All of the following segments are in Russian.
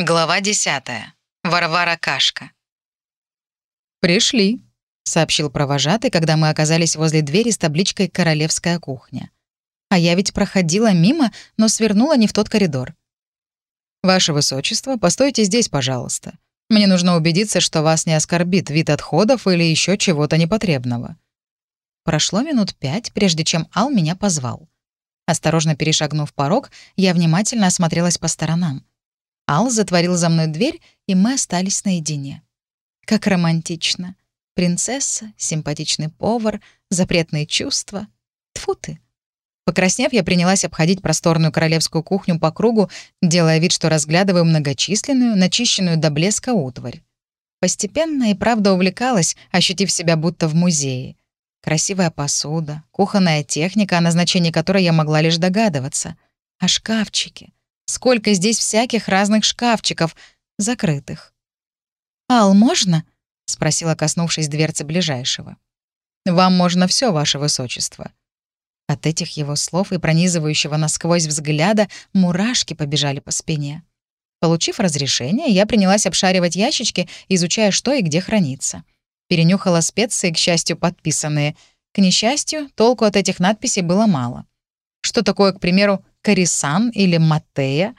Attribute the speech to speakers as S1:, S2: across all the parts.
S1: Глава 10. Варвара Кашка.
S2: «Пришли», — сообщил провожатый, когда мы оказались возле двери с табличкой «Королевская кухня». А я ведь проходила мимо, но свернула не в тот коридор. «Ваше Высочество, постойте здесь, пожалуйста. Мне нужно убедиться, что вас не оскорбит вид отходов или еще чего-то непотребного». Прошло минут пять, прежде чем Ал меня позвал. Осторожно перешагнув порог, я внимательно осмотрелась по сторонам. Ал затворил за мной дверь, и мы остались наедине. Как романтично. Принцесса, симпатичный повар, запретные чувства. Тфу ты. Покраснев, я принялась обходить просторную королевскую кухню по кругу, делая вид, что разглядываю многочисленную, начищенную до блеска утварь. Постепенно и правда увлекалась, ощутив себя будто в музее. Красивая посуда, кухонная техника, о назначении которой я могла лишь догадываться. А шкафчики — Сколько здесь всяких разных шкафчиков, закрытых. «Ал, можно?» — спросила, коснувшись дверцы ближайшего. «Вам можно все, ваше высочество». От этих его слов и пронизывающего насквозь взгляда мурашки побежали по спине. Получив разрешение, я принялась обшаривать ящички, изучая, что и где хранится. Перенюхала специи, к счастью, подписанные. К несчастью, толку от этих надписей было мало. Что такое, к примеру, корисан или матея.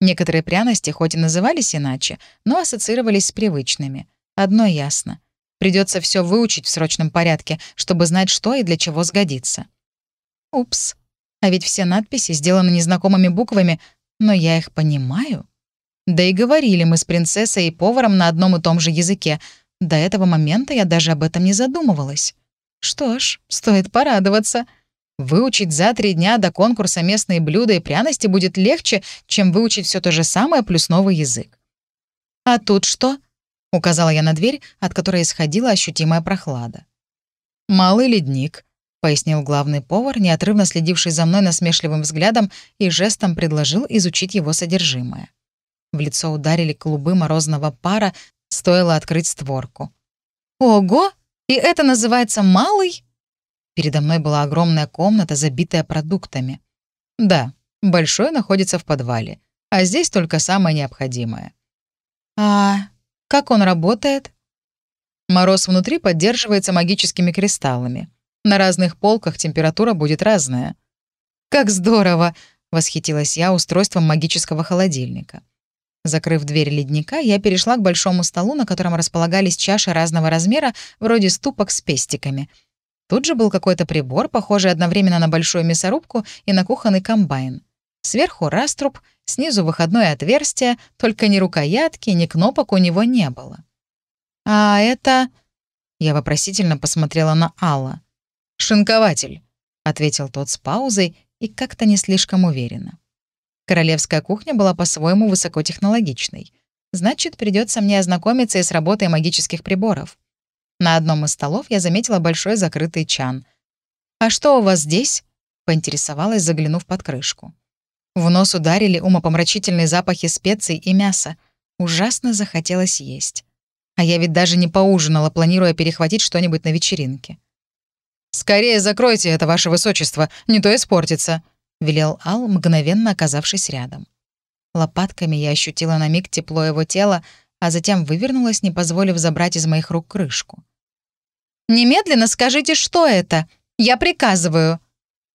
S2: Некоторые пряности хоть и назывались иначе, но ассоциировались с привычными. Одно ясно. Придется все выучить в срочном порядке, чтобы знать, что и для чего сгодится. Упс. А ведь все надписи сделаны незнакомыми буквами, но я их понимаю. Да и говорили мы с принцессой и поваром на одном и том же языке. До этого момента я даже об этом не задумывалась. Что ж, стоит порадоваться — Выучить за три дня до конкурса местные блюда и пряности будет легче, чем выучить все то же самое плюс новый язык. «А тут что?» — указала я на дверь, от которой исходила ощутимая прохлада. «Малый ледник», — пояснил главный повар, неотрывно следивший за мной насмешливым взглядом и жестом предложил изучить его содержимое. В лицо ударили клубы морозного пара, стоило открыть створку. «Ого! И это называется малый?» Передо мной была огромная комната, забитая продуктами. Да, большой находится в подвале, а здесь только самое необходимое. А как он работает? Мороз внутри поддерживается магическими кристаллами. На разных полках температура будет разная. «Как здорово!» — восхитилась я устройством магического холодильника. Закрыв дверь ледника, я перешла к большому столу, на котором располагались чаши разного размера, вроде ступок с пестиками — Тут же был какой-то прибор, похожий одновременно на большую мясорубку и на кухонный комбайн. Сверху раструб, снизу выходное отверстие, только ни рукоятки, ни кнопок у него не было. «А это...» Я вопросительно посмотрела на Алла. «Шинкователь», — ответил тот с паузой и как-то не слишком уверенно. Королевская кухня была по-своему высокотехнологичной. Значит, придется мне ознакомиться и с работой магических приборов. На одном из столов я заметила большой закрытый чан. «А что у вас здесь?» — поинтересовалась, заглянув под крышку. В нос ударили умопомрачительные запахи специй и мяса. Ужасно захотелось есть. А я ведь даже не поужинала, планируя перехватить что-нибудь на вечеринке. «Скорее закройте это, ваше высочество, не то испортится», — велел Ал, мгновенно оказавшись рядом. Лопатками я ощутила на миг тепло его тела, а затем вывернулась, не позволив забрать из моих рук крышку. Немедленно скажите, что это. Я приказываю».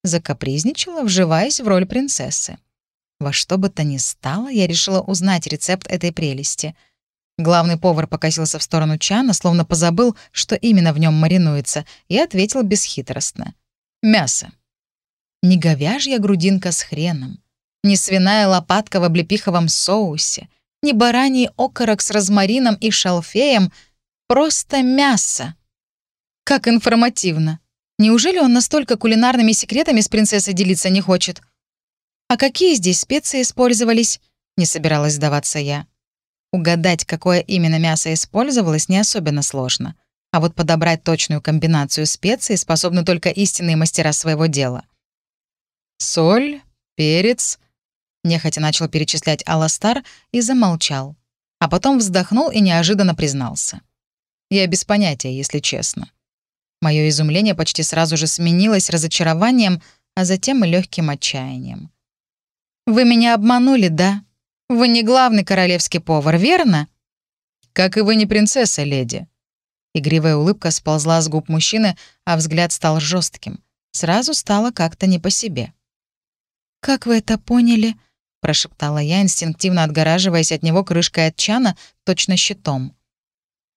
S2: Закапризничала, вживаясь в роль принцессы. Во что бы то ни стало, я решила узнать рецепт этой прелести. Главный повар покосился в сторону чана, словно позабыл, что именно в нем маринуется, и ответил бесхитростно. «Мясо». Не говяжья грудинка с хреном, не свиная лопатка в облепиховом соусе, не бараний окорок с розмарином и шалфеем, просто мясо. Как информативно. Неужели он настолько кулинарными секретами с принцессой делиться не хочет? А какие здесь специи использовались? Не собиралась сдаваться я. Угадать, какое именно мясо использовалось, не особенно сложно. А вот подобрать точную комбинацию специй способны только истинные мастера своего дела. Соль, перец. Нехотя начал перечислять Аластар и замолчал. А потом вздохнул и неожиданно признался. Я без понятия, если честно. Мое изумление почти сразу же сменилось разочарованием, а затем и легким отчаянием. «Вы меня обманули, да? Вы не главный королевский повар, верно?»
S3: «Как и вы не принцесса, леди».
S2: Игривая улыбка сползла с губ мужчины, а взгляд стал жестким. Сразу стало как-то не по себе. «Как вы это поняли?» — прошептала я, инстинктивно отгораживаясь от него крышкой от чана, точно щитом.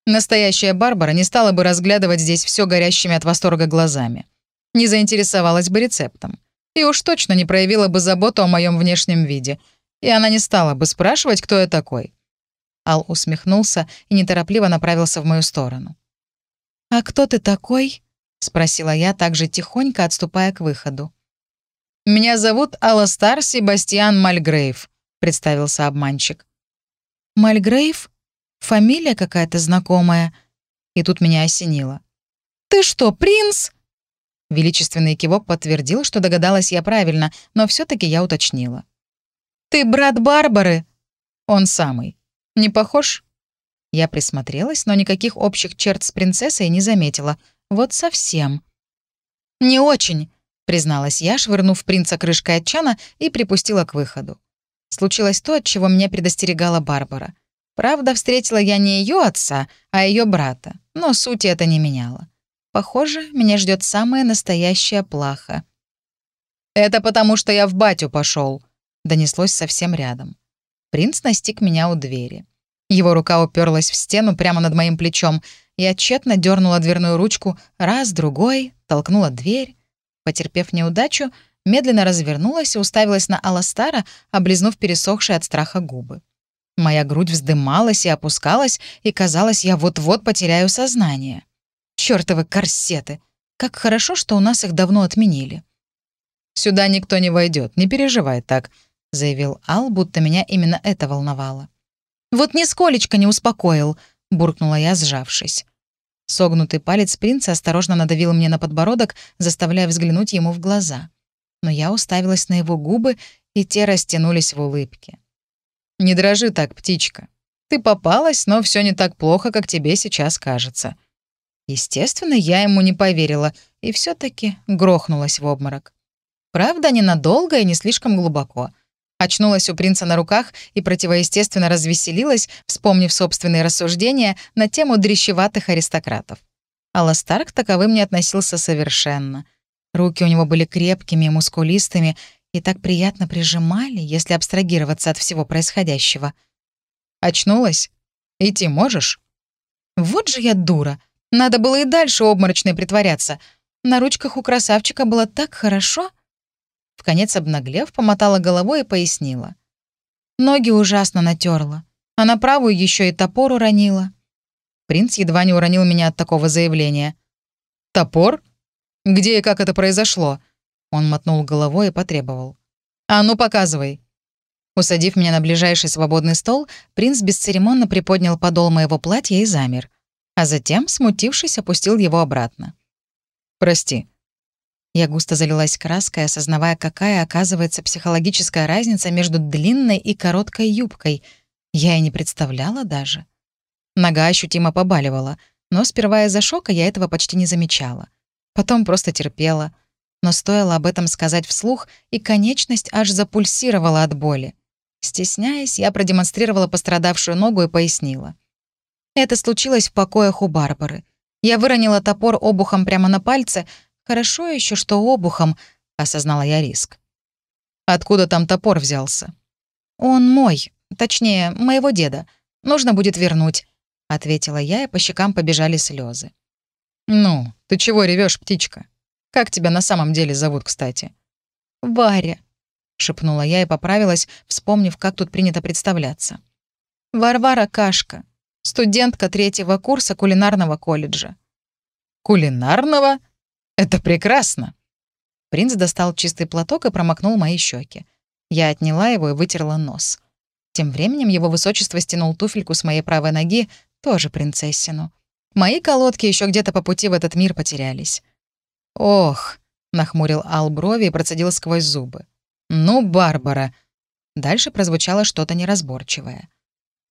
S3: Настоящая Барбара не стала бы разглядывать здесь все горящими от восторга глазами. Не заинтересовалась бы рецептом. И уж точно не проявила бы заботу о моем внешнем виде. И она не стала бы спрашивать, кто я такой.
S2: Ал усмехнулся и неторопливо направился в мою сторону. «А кто ты такой?» — спросила я, также тихонько отступая к выходу.
S3: «Меня зовут Аластар Себастьян Мальгрейв», — представился обманщик.
S2: «Мальгрейв?» Фамилия какая-то знакомая. И тут меня осенило. «Ты что, принц?»
S3: Величественный кивок подтвердил, что догадалась я правильно, но все таки я уточнила.
S2: «Ты брат Барбары?»
S3: «Он самый. Не похож?»
S2: Я присмотрелась, но никаких общих черт с принцессой не заметила. Вот совсем. «Не очень», — призналась я, швырнув принца крышкой от чана и припустила к выходу. Случилось то, от чего меня предостерегала Барбара — Правда, встретила я не ее отца, а ее брата, но сути это не меняло. Похоже, меня ждет самая настоящая плаха.
S3: «Это потому, что я в батю пошел,
S2: донеслось совсем рядом. Принц настиг меня у двери. Его рука уперлась в стену прямо над моим плечом. Я тщетно дернула дверную ручку раз, другой, толкнула дверь. Потерпев неудачу, медленно развернулась и уставилась на Аластара, облизнув пересохшие от страха губы. Моя грудь вздымалась и опускалась, и казалось, я вот-вот потеряю сознание. Чёртовы корсеты! Как хорошо, что у нас их давно отменили.
S3: «Сюда никто не войдет, не переживай так», —
S2: заявил Ал, будто меня именно это волновало. «Вот нисколечко не успокоил», — буркнула я, сжавшись. Согнутый палец принца осторожно надавил мне на подбородок, заставляя взглянуть ему в глаза. Но я уставилась на его губы, и те растянулись в улыбке.
S3: «Не дрожи так, птичка. Ты попалась, но все не так плохо, как тебе сейчас кажется».
S2: Естественно, я ему не поверила и все таки грохнулась в обморок. Правда, ненадолго и не слишком глубоко. Очнулась у принца на руках и противоестественно развеселилась, вспомнив собственные рассуждения на тему дрещеватых аристократов. Аластар к таковым не относился совершенно. Руки у него были крепкими мускулистыми, и так приятно прижимали, если абстрагироваться от всего происходящего.
S3: «Очнулась? Идти можешь?»
S2: Вот же я дура. Надо было и дальше обморочной притворяться. На ручках у красавчика было так хорошо. В конец обнаглев, помотала головой и пояснила. Ноги ужасно натерла, а на правую еще и топор уронила. Принц едва не уронил меня от такого заявления.
S3: «Топор? Где и как это произошло?»
S2: Он мотнул головой и потребовал.
S3: «А ну, показывай!»
S2: Усадив меня на ближайший свободный стол, принц бесцеремонно приподнял подол моего платья и замер, а затем, смутившись, опустил его обратно.
S3: «Прости».
S2: Я густо залилась краской, осознавая, какая, оказывается, психологическая разница между длинной и короткой юбкой. Я и не представляла даже. Нога ощутимо побаливала, но сперва из-за шока я этого почти не замечала. Потом просто терпела — но стоило об этом сказать вслух, и конечность аж запульсировала от боли. Стесняясь, я продемонстрировала пострадавшую ногу и пояснила. Это случилось в покоях у Барбары. Я выронила топор обухом прямо на пальце. Хорошо еще, что обухом, осознала я риск.
S3: Откуда там топор взялся?
S2: Он мой, точнее, моего деда. Нужно будет вернуть, ответила я, и по щекам побежали слезы.
S3: Ну, ты чего ревешь, птичка? Как тебя на самом деле зовут, кстати?»
S2: «Варя», — шепнула я и поправилась, вспомнив, как тут принято представляться. «Варвара Кашка, студентка третьего курса кулинарного колледжа».
S3: «Кулинарного? Это прекрасно!»
S2: Принц достал чистый платок и промокнул мои щеки. Я отняла его и вытерла нос. Тем временем его высочество стянул туфельку с моей правой ноги, тоже принцессину. Мои колодки еще где-то по пути в этот мир потерялись.
S3: «Ох», — нахмурил Ал брови и процедил сквозь зубы. «Ну, Барбара».
S2: Дальше прозвучало что-то неразборчивое.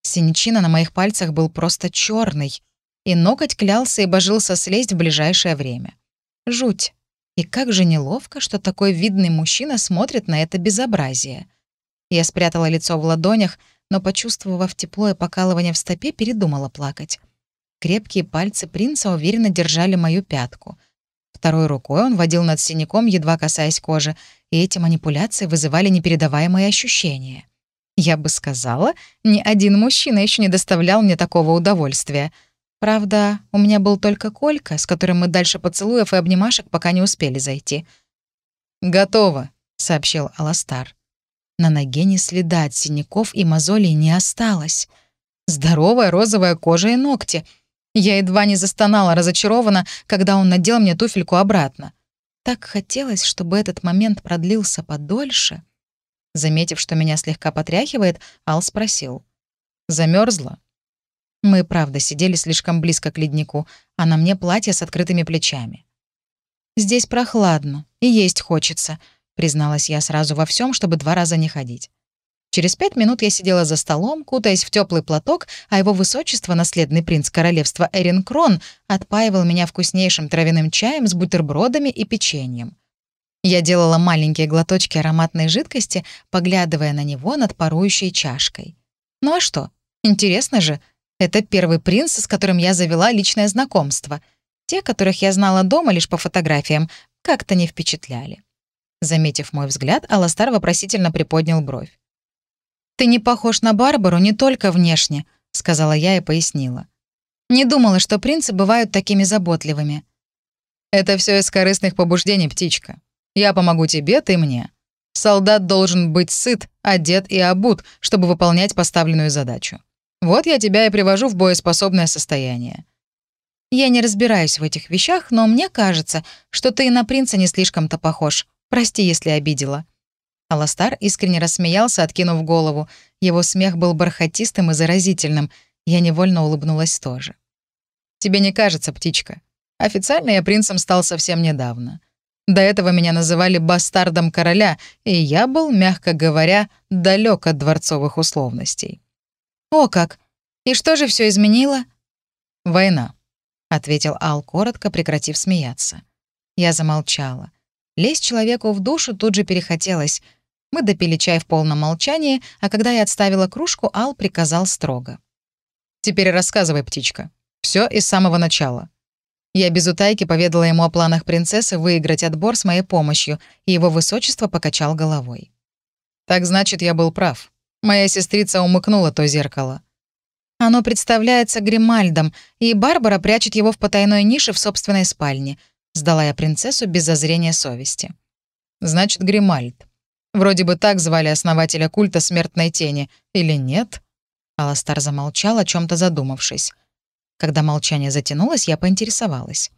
S2: Синячина на моих пальцах был просто черный, и ноготь клялся и божился слезть в ближайшее время. Жуть. И как же неловко, что такой видный мужчина смотрит на это безобразие. Я спрятала лицо в ладонях, но, почувствовав тепло и покалывание в стопе, передумала плакать. Крепкие пальцы принца уверенно держали мою пятку. Второй рукой он водил над синяком, едва касаясь кожи, и эти манипуляции вызывали непередаваемые ощущения. Я бы сказала, ни один мужчина еще не доставлял мне такого удовольствия. Правда, у меня был только Колька, с которым мы дальше поцелуев и обнимашек пока не успели зайти.
S3: «Готово», —
S2: сообщил Аластар. На ноге ни следа от синяков и мозолей не осталось. Здоровая розовая кожа и ногти. Я едва не застонала разочарованно, когда он надел мне туфельку обратно. Так хотелось, чтобы этот момент продлился подольше. Заметив, что меня слегка потряхивает, Ал спросил. Замерзла? Мы, правда, сидели слишком близко к леднику, а на мне платье с открытыми плечами. «Здесь прохладно, и есть хочется», призналась я сразу во всем, чтобы два раза не ходить. Через пять минут я сидела за столом, кутаясь в теплый платок, а его высочество, наследный принц королевства Эрин Крон, отпаивал меня вкуснейшим травяным чаем с бутербродами и печеньем. Я делала маленькие глоточки ароматной жидкости, поглядывая на него над парующей чашкой. Ну а что? Интересно же. Это первый принц, с которым я завела личное знакомство. Те, которых я знала дома лишь по фотографиям, как-то не впечатляли. Заметив мой взгляд, Аластар вопросительно приподнял бровь. «Ты не похож на Барбару не только внешне», — сказала я и пояснила. «Не думала, что принцы бывают такими заботливыми».
S3: «Это все из корыстных побуждений, птичка. Я помогу тебе, ты мне. Солдат должен быть сыт, одет и обут, чтобы выполнять поставленную задачу. Вот я тебя и привожу в боеспособное состояние».
S2: «Я не разбираюсь в этих вещах, но мне кажется, что ты и на принца не слишком-то похож», Прости, если обидела». Аластар искренне рассмеялся, откинув голову. Его смех был бархатистым и заразительным. Я невольно улыбнулась тоже.
S3: «Тебе не кажется, птичка? Официально я принцем стал совсем недавно. До этого меня называли бастардом короля, и я был, мягко говоря, далек от дворцовых условностей».
S2: «О как! И что же все изменило?»
S3: «Война», —
S2: ответил Ал коротко, прекратив смеяться. Я замолчала. Лезть человеку в душу тут же перехотелось. Мы допили чай в полном молчании, а когда я отставила кружку, Ал приказал строго.
S3: «Теперь рассказывай, птичка. Все из самого начала». Я без утайки поведала ему о планах принцессы выиграть отбор с моей помощью, и его высочество покачал головой. «Так значит, я был прав. Моя сестрица умыкнула то зеркало.
S2: Оно представляется Гримальдом, и Барбара прячет его в потайной нише в собственной спальне», Сдала я принцессу без зазрения совести.
S3: «Значит, Гримальд. Вроде бы так звали основателя культа смертной тени. Или нет?»
S2: Аластар замолчал, о чем то задумавшись. Когда молчание затянулось, я поинтересовалась.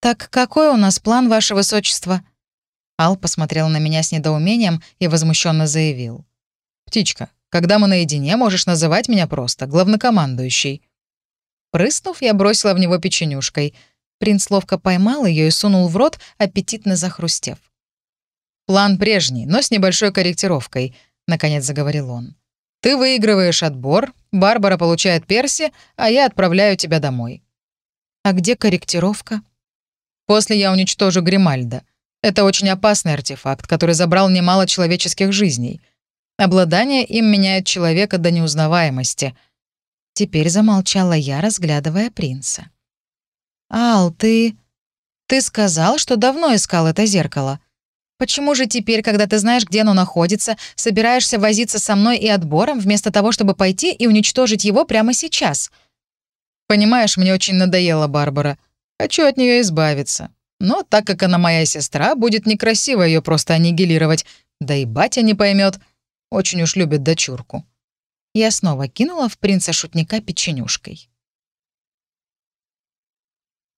S2: «Так какой у нас план, ваше высочество?» Ал посмотрел на меня с недоумением и возмущенно заявил.
S3: «Птичка, когда мы наедине, можешь называть меня просто главнокомандующий». Прыснув, я бросила в него печенюшкой —
S2: Принц ловко поймал ее и сунул в рот, аппетитно захрустев.
S3: «План прежний, но с небольшой корректировкой», — наконец заговорил он. «Ты выигрываешь отбор, Барбара получает Перси, а я отправляю тебя домой».
S2: «А где корректировка?»
S3: «После я уничтожу Гримальда. Это очень опасный артефакт, который забрал немало человеческих жизней. Обладание им меняет человека до неузнаваемости».
S2: Теперь замолчала я, разглядывая принца. «Ал, ты... ты сказал, что давно искал это зеркало. Почему же теперь, когда ты знаешь, где оно находится, собираешься возиться со мной и отбором, вместо того, чтобы пойти и уничтожить его прямо сейчас?»
S3: «Понимаешь, мне очень надоела Барбара. Хочу от нее избавиться. Но так как она моя сестра, будет некрасиво ее просто аннигилировать. Да и батя не поймет. Очень уж любит дочурку».
S2: Я снова кинула в принца-шутника печенюшкой.